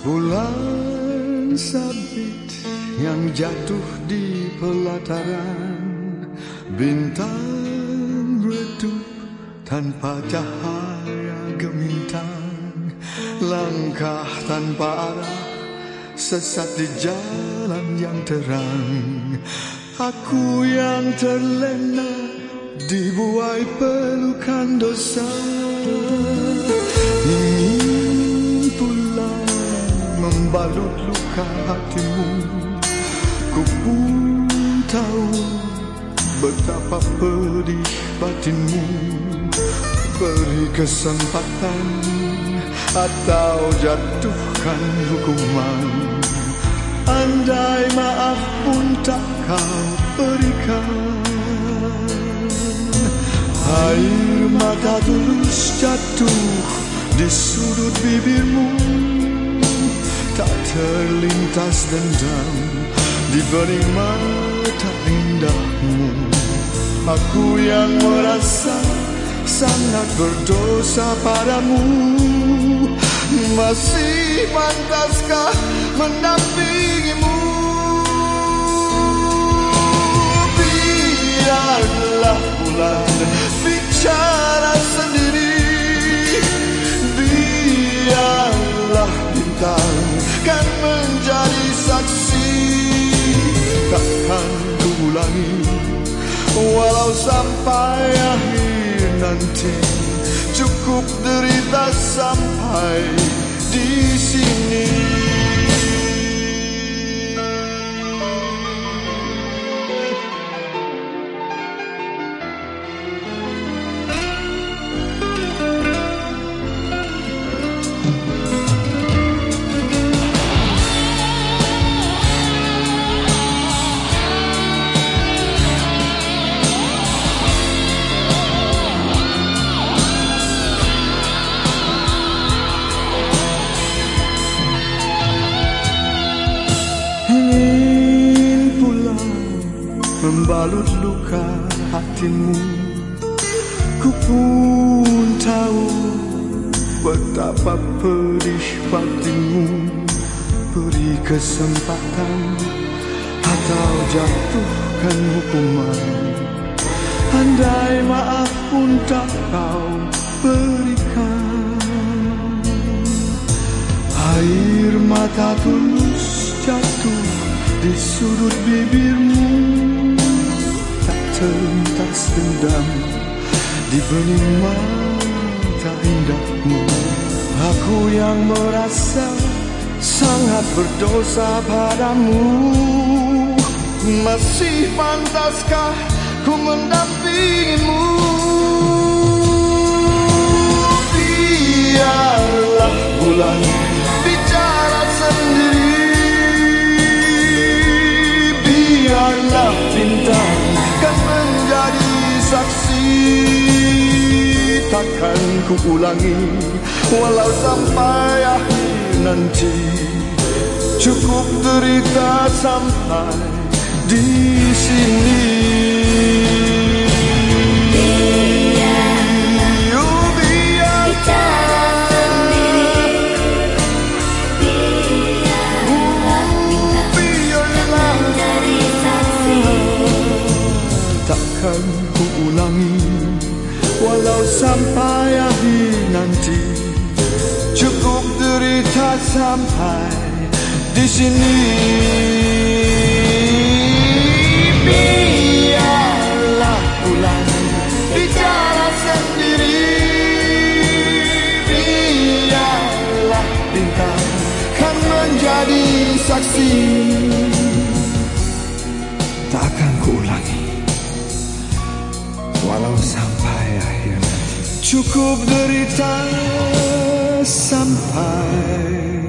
Bulan sabit yang jatuh di pelataran Bintang redup tanpa cahaya gemintang. Langkah tanpa arah sesat di jalan yang terang. Aku yang terlena dibuai pelukan dosa membalut luka hatimu. Ku pun tahu betapa pedih batinmu. Beri kesempatan atau jatuhkan hukuman. Andai maaf pun tak kau berikan. Air mata tulus jatuh di sudut bibirmu terlintas dendam di bening mata indahmu. Aku yang merasa sangat berdosa padamu. Masih pantaskah mendampingimu saksi Takkan ku ulangi Walau sampai akhir nanti. Cukup derita sampai di sini membalut luka hatimu. Ku pun tahu betapa pedih batinmu Beri kesempatan atau jatuhkan hukuman. Andai maaf pun tak kau berikan. Air mata tulus jatuh di sudut bibirmu terlintas dendam di bening mata indahmu. Aku yang merasa sangat berdosa padamu. Masih pantaskah ku mendampingimu Takkan ku ulangi Walau sampai akhir nanti. Cukup derita sampai di sini. Akan ku ulangi Walau sampai akhir nanti Cukup derita sampai di sini. Biarlah pulang bicara sendiri. Biarlah bintang kan menjadi saksi Walau sampai akhir Cukup derita sampai